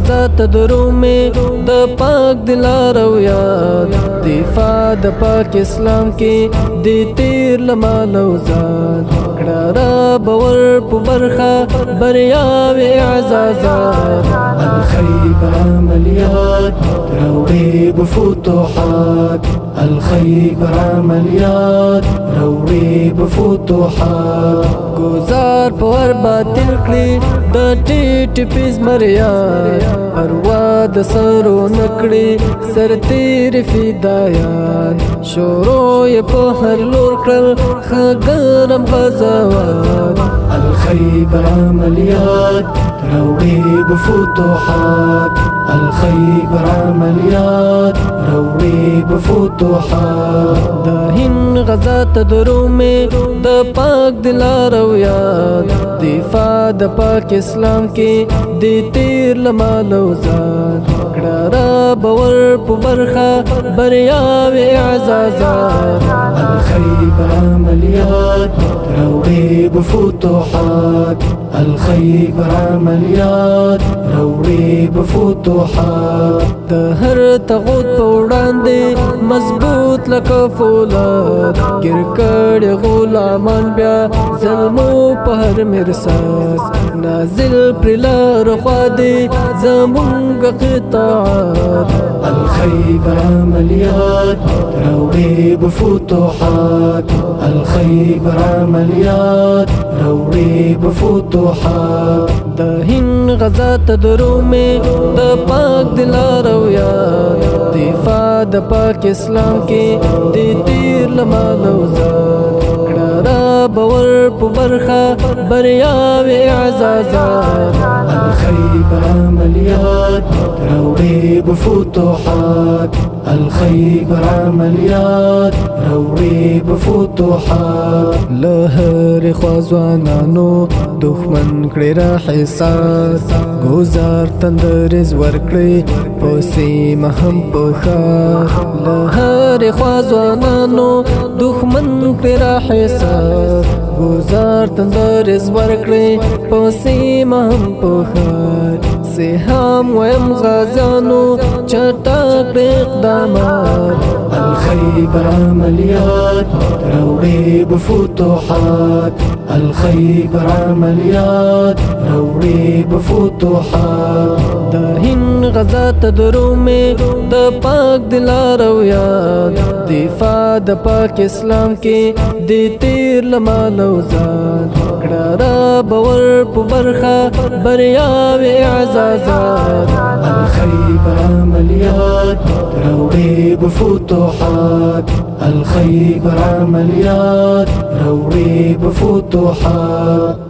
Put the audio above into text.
راځه ته درو می د پاک دلارو یاد دفاع د پاک اسلام کې د تیر لمالو زاد را باور په برخه بریا وی عزازا الخيب عمليات روي بفتوحات الخيب عمليات روي بفتوحات گزار په ور باطل کړی د ټیټ پیز مریا پروا د سرو نکړی سر تیر فدایان شروع يبهر هر لور کړل خګرم غزوات الخيبر عمليات روي بفتوحات الخيبر عمليات روي بفتوحات دهن غزات د روم د پاک دلار او یاد دفاع د پاک اسلام کې د تیر لمالو زاد کړه را باور په برخه بریا و اعزازات الخير بالعمليات روي بفتوحات الخيب عملیات روړي په فتوحات د هر تغوت په وړاندې مضبوط لکه فولاد کرکړ غلامان بیا ظلمو په هر مرساس نازل پر لار خوا دې زمونږ قطعات الخيبر مليات روي بفتوحات الخيبر مليات روي بفتوحات د هند غزا تدرو می د پاک دلارو یاد دفاع د پاک اسلام کې د تیر لمالو زاد کړه باور په برخه اعزازات الخيبر مليان بفتوحات الخيب عملیات روړي بفتوحات له هر خوازوانانو دښمن کړي را حساس گزار تندرز ورکړي پوسې مهم بخار له هر خوازوانانو دښمن کړي را حساس گزار تندرز ورکړي پوسې مهم بخار زهام ویم غازانو چټک اقدامات الخیبر عملیات روړې بفتوحات الخیبر عملیات روړې بفتوحات د هند غزا تدرو می د پاک دلارو یاد دفاع د پاک اسلام کې د تیر لمالو زاد کړه را باور په برخه بریا و اعزازات الخيبر عمليات روي بفتوحات الخيبر عمليات روي بفتوحات